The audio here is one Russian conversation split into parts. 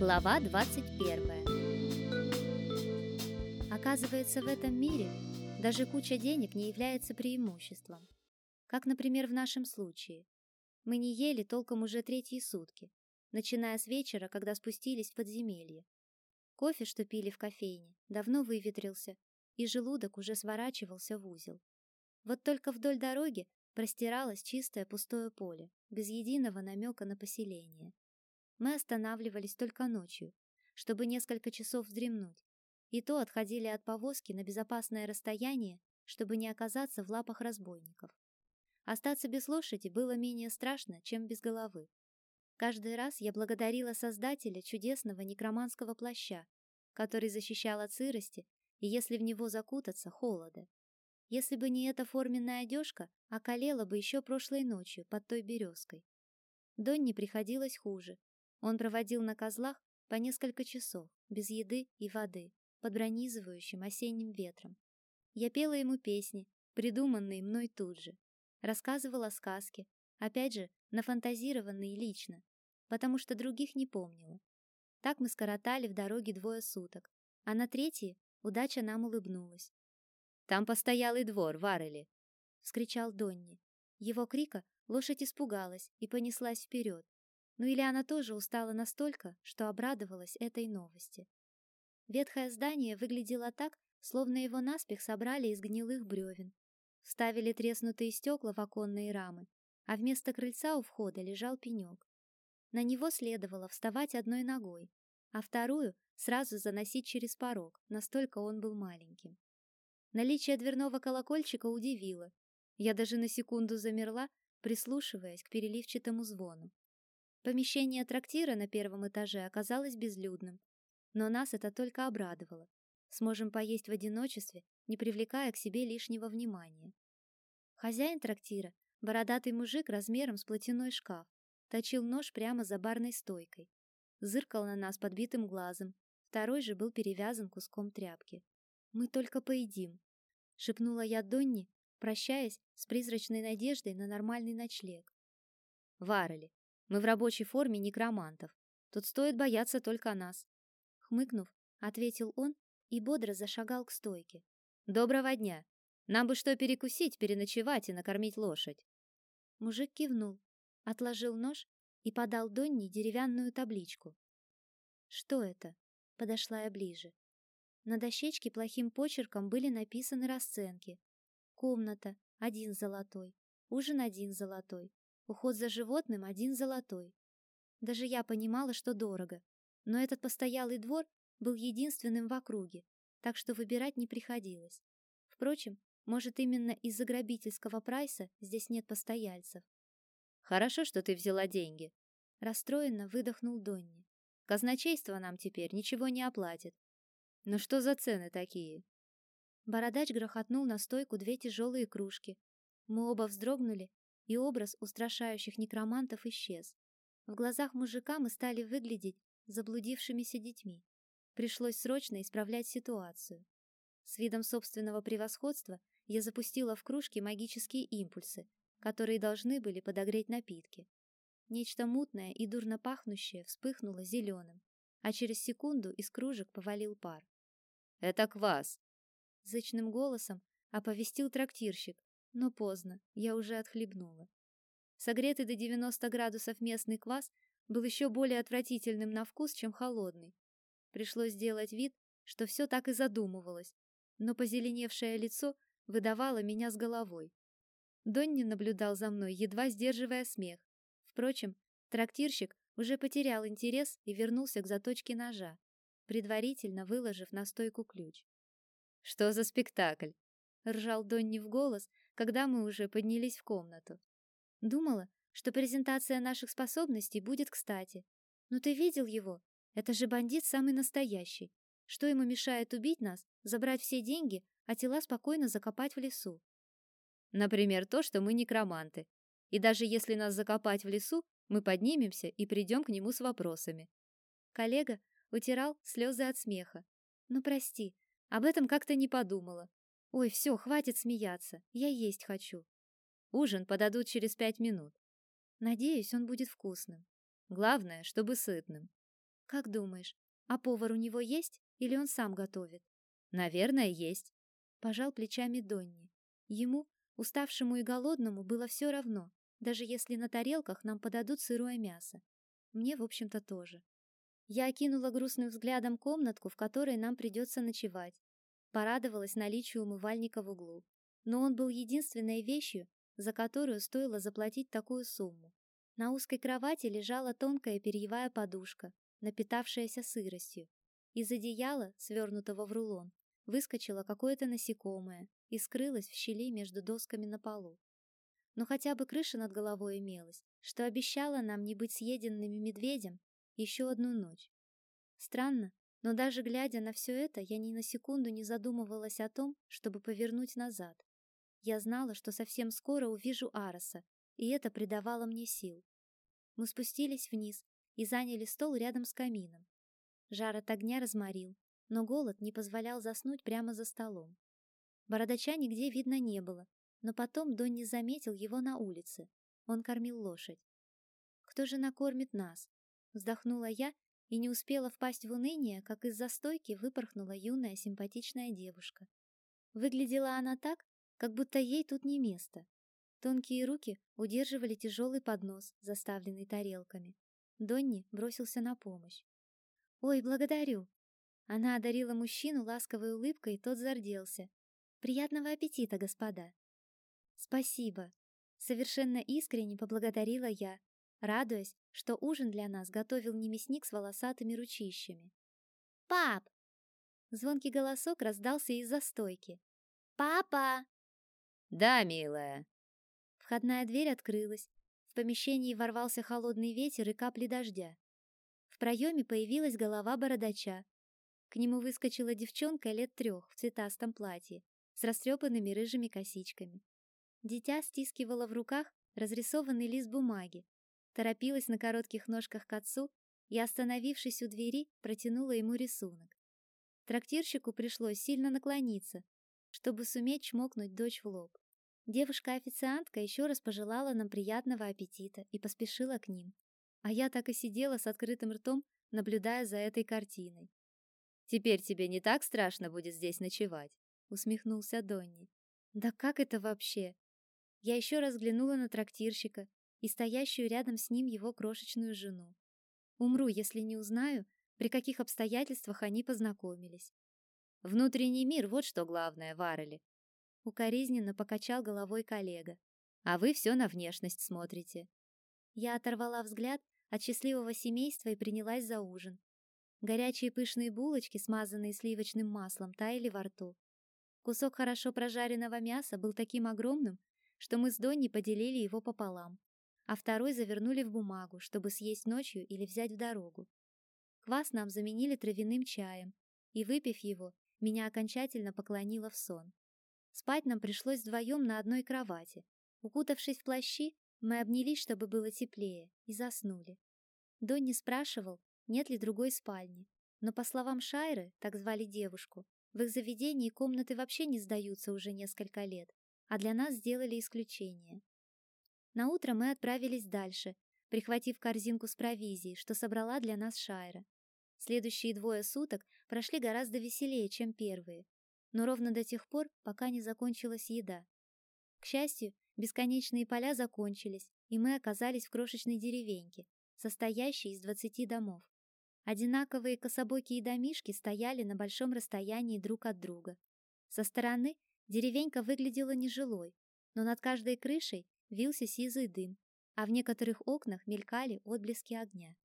Глава 21 Оказывается, в этом мире даже куча денег не является преимуществом. Как, например, в нашем случае. Мы не ели толком уже третьи сутки, начиная с вечера, когда спустились в подземелье. Кофе, что пили в кофейне, давно выветрился, и желудок уже сворачивался в узел. Вот только вдоль дороги простиралось чистое пустое поле, без единого намека на поселение. Мы останавливались только ночью, чтобы несколько часов вздремнуть, и то отходили от повозки на безопасное расстояние, чтобы не оказаться в лапах разбойников. Остаться без лошади было менее страшно, чем без головы. Каждый раз я благодарила Создателя чудесного некроманского плаща, который защищал от сырости и, если в него закутаться, холода. Если бы не эта форменная одежка, околела бы еще прошлой ночью под той березкой. Донне приходилось хуже. Он проводил на козлах по несколько часов, без еды и воды, под пронизывающим осенним ветром. Я пела ему песни, придуманные мной тут же. Рассказывала сказки, опять же, нафантазированные лично, потому что других не помнила. Так мы скоротали в дороге двое суток, а на третьи удача нам улыбнулась. Там постоялый двор, Варели!» — вскричал Донни. Его крика лошадь испугалась и понеслась вперед. Но Ильяна тоже устала настолько, что обрадовалась этой новости. Ветхое здание выглядело так, словно его наспех собрали из гнилых бревен. Вставили треснутые стекла в оконные рамы, а вместо крыльца у входа лежал пенек. На него следовало вставать одной ногой, а вторую сразу заносить через порог, настолько он был маленьким. Наличие дверного колокольчика удивило. Я даже на секунду замерла, прислушиваясь к переливчатому звону. Помещение трактира на первом этаже оказалось безлюдным, но нас это только обрадовало. Сможем поесть в одиночестве, не привлекая к себе лишнего внимания. Хозяин трактира, бородатый мужик размером с платяной шкаф, точил нож прямо за барной стойкой. Зыркал на нас подбитым глазом, второй же был перевязан куском тряпки. Мы только поедим, шепнула я Донни, прощаясь с призрачной надеждой на нормальный ночлег. Варели, мы в рабочей форме некромантов. Тут стоит бояться только нас, хмыкнув, ответил он и бодро зашагал к стойке. Доброго дня. Нам бы что перекусить, переночевать и накормить лошадь. Мужик кивнул, отложил нож и подал Донни деревянную табличку. Что это? Подошла я ближе. На дощечке плохим почерком были написаны расценки. Комната – один золотой, ужин – один золотой, уход за животным – один золотой. Даже я понимала, что дорого, но этот постоялый двор был единственным в округе, так что выбирать не приходилось. Впрочем, может, именно из-за грабительского прайса здесь нет постояльцев. «Хорошо, что ты взяла деньги», — расстроенно выдохнул Донни. «Казначейство нам теперь ничего не оплатит, ну что за цены такие? Бородач грохотнул на стойку две тяжелые кружки. Мы оба вздрогнули, и образ устрашающих некромантов исчез. В глазах мужика мы стали выглядеть заблудившимися детьми. Пришлось срочно исправлять ситуацию. С видом собственного превосходства я запустила в кружки магические импульсы, которые должны были подогреть напитки. Нечто мутное и дурно пахнущее вспыхнуло зеленым, а через секунду из кружек повалил пар. «Это квас!» Зычным голосом оповестил трактирщик, но поздно, я уже отхлебнула. Согретый до 90 градусов местный квас был еще более отвратительным на вкус, чем холодный. Пришлось сделать вид, что все так и задумывалось, но позеленевшее лицо выдавало меня с головой. Донни наблюдал за мной, едва сдерживая смех. Впрочем, трактирщик уже потерял интерес и вернулся к заточке ножа, предварительно выложив на стойку ключ. «Что за спектакль?» — ржал Донни в голос, когда мы уже поднялись в комнату. Думала, что презентация наших способностей будет кстати. Но ты видел его? Это же бандит самый настоящий. Что ему мешает убить нас, забрать все деньги, а тела спокойно закопать в лесу? Например, то, что мы некроманты. И даже если нас закопать в лесу, мы поднимемся и придем к нему с вопросами. Коллега утирал слезы от смеха. Ну прости, об этом как-то не подумала. Ой, все, хватит смеяться. Я есть хочу. Ужин подадут через пять минут. Надеюсь, он будет вкусным. Главное, чтобы сытным. Как думаешь, а повар у него есть или он сам готовит? Наверное, есть. Пожал плечами Донни. Ему, уставшему и голодному, было все равно, даже если на тарелках нам подадут сырое мясо. Мне, в общем-то, тоже. Я окинула грустным взглядом комнатку, в которой нам придется ночевать. Порадовалась наличию умывальника в углу. Но он был единственной вещью, за которую стоило заплатить такую сумму. На узкой кровати лежала тонкая перьевая подушка, напитавшаяся сыростью. Из одеяла, свернутого в рулон, выскочило какое-то насекомое и скрылось в щели между досками на полу. Но хотя бы крыша над головой имелась, что обещала нам не быть съеденными медведем еще одну ночь. Странно, но даже глядя на все это, я ни на секунду не задумывалась о том, чтобы повернуть назад. Я знала, что совсем скоро увижу Ароса, и это придавало мне сил. Мы спустились вниз и заняли стол рядом с камином. Жар от огня разморил, но голод не позволял заснуть прямо за столом. Бородача нигде видно не было, но потом Донни заметил его на улице. Он кормил лошадь. «Кто же накормит нас?» Вздохнула я и не успела впасть в уныние, как из-за стойки выпорхнула юная симпатичная девушка. Выглядела она так, как будто ей тут не место. Тонкие руки удерживали тяжелый поднос, заставленный тарелками. Донни бросился на помощь. «Ой, благодарю!» Она одарила мужчину ласковой улыбкой, и тот зарделся. «Приятного аппетита, господа!» «Спасибо!» Совершенно искренне поблагодарила я, радуясь, что ужин для нас готовил не мясник с волосатыми ручищами. «Пап!» Звонкий голосок раздался из-за стойки. «Папа!» «Да, милая!» Входная дверь открылась. В помещении ворвался холодный ветер и капли дождя. В проеме появилась голова бородача. К нему выскочила девчонка лет трех в цветастом платье с растрепанными рыжими косичками. Дитя стискивало в руках разрисованный лист бумаги, торопилась на коротких ножках к отцу и, остановившись у двери, протянула ему рисунок. Трактирщику пришлось сильно наклониться, чтобы суметь чмокнуть дочь в лоб. Девушка-официантка еще раз пожелала нам приятного аппетита и поспешила к ним. А я так и сидела с открытым ртом, наблюдая за этой картиной. «Теперь тебе не так страшно будет здесь ночевать?» — усмехнулся Донни. «Да как это вообще?» Я еще раз взглянула на трактирщика и стоящую рядом с ним его крошечную жену. Умру, если не узнаю, при каких обстоятельствах они познакомились. Внутренний мир вот что главное, Варели. Укоризненно покачал головой коллега. А вы все на внешность смотрите. Я оторвала взгляд от счастливого семейства и принялась за ужин. Горячие пышные булочки, смазанные сливочным маслом, таяли во рту. Кусок хорошо прожаренного мяса был таким огромным, что мы с Донни поделили его пополам а второй завернули в бумагу, чтобы съесть ночью или взять в дорогу. Квас нам заменили травяным чаем, и, выпив его, меня окончательно поклонило в сон. Спать нам пришлось вдвоем на одной кровати. Укутавшись в плащи, мы обнялись, чтобы было теплее, и заснули. Донни спрашивал, нет ли другой спальни, но, по словам Шайры, так звали девушку, в их заведении комнаты вообще не сдаются уже несколько лет, а для нас сделали исключение. На утро мы отправились дальше, прихватив корзинку с провизией, что собрала для нас Шайра. Следующие двое суток прошли гораздо веселее, чем первые, но ровно до тех пор, пока не закончилась еда. К счастью, бесконечные поля закончились, и мы оказались в крошечной деревеньке, состоящей из двадцати домов. Одинаковые кособокие домишки стояли на большом расстоянии друг от друга. Со стороны деревенька выглядела нежилой, но над каждой крышей вился сизый дым, а в некоторых окнах мелькали отблески огня.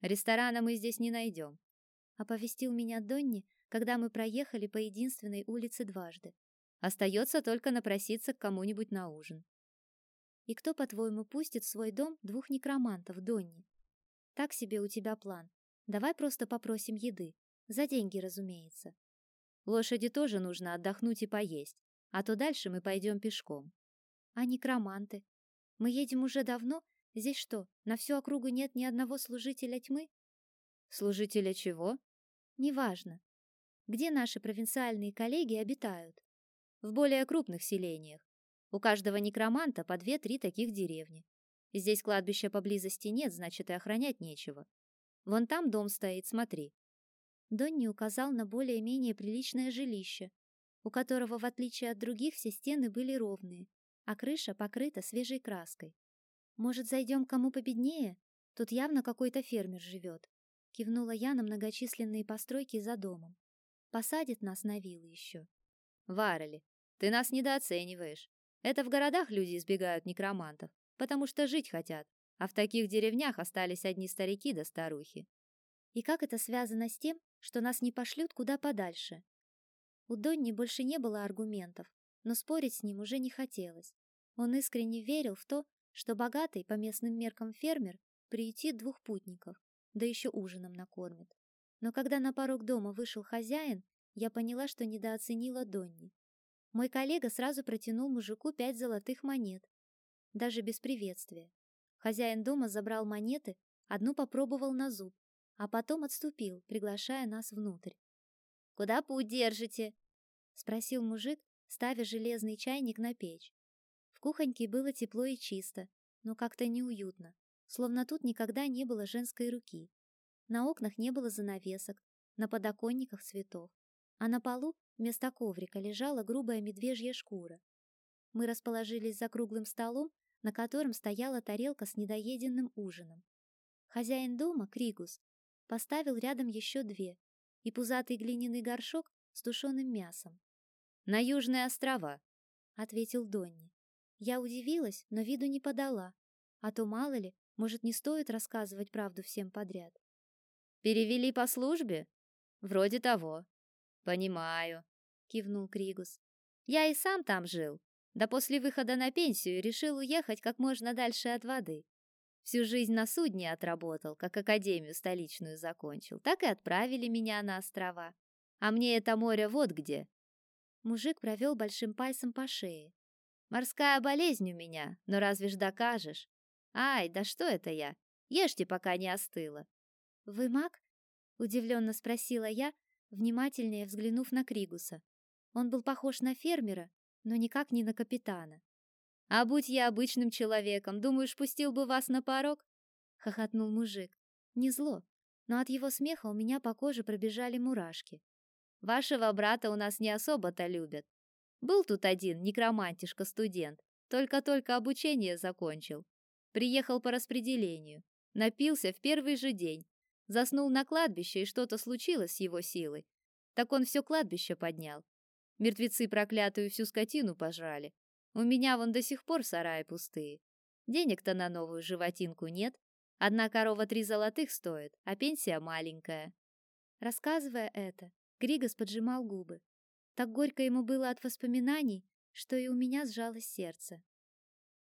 «Ресторана мы здесь не найдем», — оповестил меня Донни, когда мы проехали по единственной улице дважды. «Остается только напроситься к кому-нибудь на ужин». «И кто, по-твоему, пустит в свой дом двух некромантов, Донни? Так себе у тебя план. Давай просто попросим еды. За деньги, разумеется». «Лошади тоже нужно отдохнуть и поесть, а то дальше мы пойдем пешком», а некроманты. Мы едем уже давно. Здесь что, на всю округу нет ни одного служителя тьмы? Служителя чего? Неважно. Где наши провинциальные коллеги обитают? В более крупных селениях. У каждого некроманта по две-три таких деревни. Здесь кладбища поблизости нет, значит и охранять нечего. Вон там дом стоит, смотри. Донни указал на более-менее приличное жилище, у которого, в отличие от других, все стены были ровные, а крыша покрыта свежей краской. «Может, зайдем кому победнее? Тут явно какой-то фермер живет», — кивнула я на многочисленные постройки за домом. «Посадит нас на виллы еще». «Варели, ты нас недооцениваешь. Это в городах люди избегают некромантов, потому что жить хотят, а в таких деревнях остались одни старики да старухи. И как это связано с тем, что нас не пошлют куда подальше? У Донни больше не было аргументов, но спорить с ним уже не хотелось. Он искренне верил в то, что богатый по местным меркам фермер приютит двух путников, да еще ужином накормит. Но когда на порог дома вышел хозяин, я поняла, что недооценила Донни. Мой коллега сразу протянул мужику пять золотых монет, даже без приветствия. Хозяин дома забрал монеты, одну попробовал на зуб, а потом отступил, приглашая нас внутрь. «Куда путь держите?» — спросил мужик, ставя железный чайник на печь. В кухоньке было тепло и чисто, но как-то неуютно, словно тут никогда не было женской руки. На окнах не было занавесок, на подоконниках цветов, а на полу вместо коврика лежала грубая медвежья шкура. Мы расположились за круглым столом, на котором стояла тарелка с недоеденным ужином. Хозяин дома, Кригус, поставил рядом еще две и пузатый глиняный горшок с тушеным мясом. «На Южные острова», — ответил Донни. Я удивилась, но виду не подала, а то, мало ли, может, не стоит рассказывать правду всем подряд. «Перевели по службе? Вроде того». «Понимаю», — кивнул Кригус. «Я и сам там жил, да после выхода на пенсию решил уехать как можно дальше от воды. Всю жизнь на судне отработал, как академию столичную закончил. Так и отправили меня на острова. А мне это море вот где. Мужик провел большим пальцем по шее. Морская болезнь у меня, но разве ж докажешь? Ай, да что это я? Ешьте, пока не остыло. Вы маг? Удивленно спросила я, внимательнее взглянув на Кригуса. Он был похож на фермера, но никак не на капитана. А будь я обычным человеком, думаешь, пустил бы вас на порог? хохотнул мужик. Не зло, но от его смеха у меня по коже пробежали мурашки. Вашего брата у нас не особо-то любят. Был тут один некромантишка-студент, только-только обучение закончил. Приехал по распределению, напился в первый же день, заснул на кладбище, и что-то случилось с его силой. Так он все кладбище поднял. Мертвецы проклятую всю скотину пожрали, у меня вон до сих пор сараи пустые. Денег-то на новую животинку нет. Одна корова три золотых стоит, а пенсия маленькая. Рассказывая это, Григос поджимал губы. Так горько ему было от воспоминаний, что и у меня сжалось сердце.